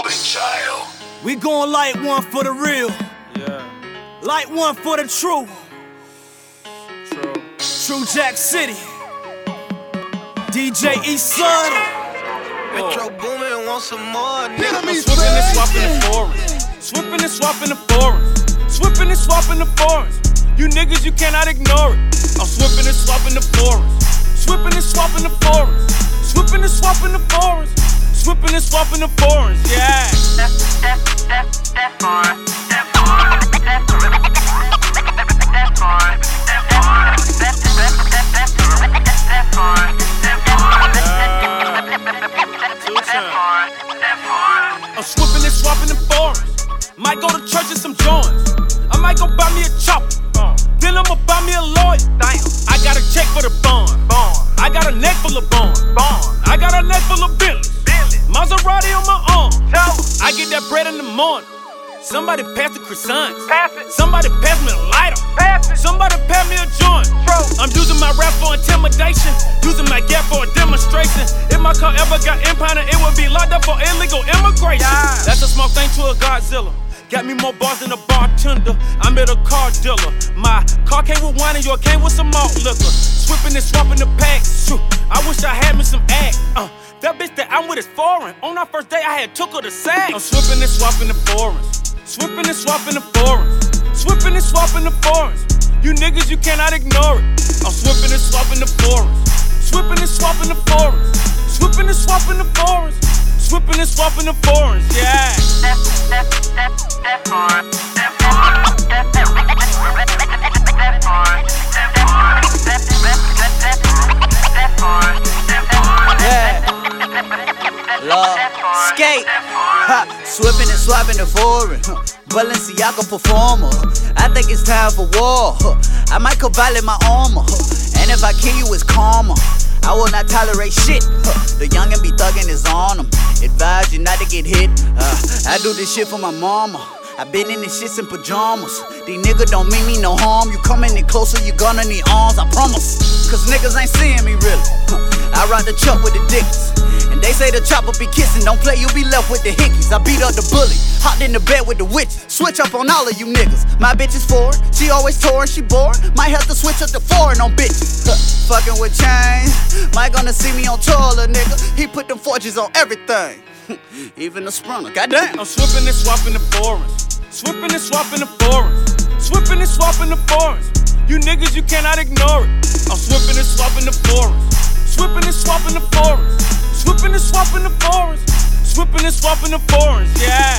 Golden Child. We going light one for the real, Yeah, light one for the true, true. true Jack City. DJ East Side. Metro Boomin want some more, nigga. I'm swipping and swapping the foreigns. Swipping and swapping the foreigns. Swipping and swapping the foreigns. You niggas, you cannot ignore it. I'm swipping and swapping the foreigns. Swipping and swapping the foreigns. Swipping and swapping the foreigns. Swipping and swapping the foreigns. Yeah. Two times. I'm swipping and swapping the foreigns. Might go to church and some joints. I might go buy me a chopper. Bread in the morning. Somebody pass the croissants. Pass it. Somebody pass me a lighter. Pass it. Somebody pass me a joint. True. I'm using my rap for intimidation, using my gap for a demonstration. If my car ever got impounded, it would be locked up for illegal immigration. Yeah. That's a small thing to a Godzilla. Got me more bars than a bartender. I'm at a car dealer. My car came with wine and yours came with some malt liquor. Swipping and swapping the packs. I wish I had me some act. Uh, that bitch that I'm with is foreign. On our first day, I had took her to sack. I'm swipping and swapping the foreigns. Swipping and swapping the foreigns. Swipping and swapping the foreigns. You niggas, you cannot ignore it. I'm swipping and swapping the foreigns. Swipping and swapping the foreigns. Swipping and swapping the foreigns. Swipping and swapping the foreigns. Yeah. Skate, ha, swipping and swapping the foreign. Balenciaga performer. I think it's time for war. I might violate my armor. And if I kill you, it's karma. I will not tolerate shit. The youngin' be thuggin' is on him. Advise you not to get hit. Uh, I do this shit for my mama. I been in this shit in pajamas. These niggas don't mean me no harm. You coming in closer, you gonna need arms, I promise. Cause niggas ain't seeing me really. I ride the truck with the dicks. Say the chopper be kissing. Don't play, you'll be left with the hickeys. I beat up the bully. Hopped in the bed with the witch. Switch up on all of you niggas. My bitch is foreign. She always touring, she bored. Might have to switch up the foreign on bitches. Huh. Fucking with chains. Might gonna see me on tour, nigga. He put them forges on everything. Even the sprunner. Goddamn. I'm swipping and swapping the foreigns. Swipping and swapping the foreigns. Swipping and swapping the foreigns. You niggas, you cannot ignore it. I'm swipping and swapping the foreigns. Swipping and swapping the foreigns. Swipping and swapping the foreigns. Swipping and swapping the foreigns, yeah.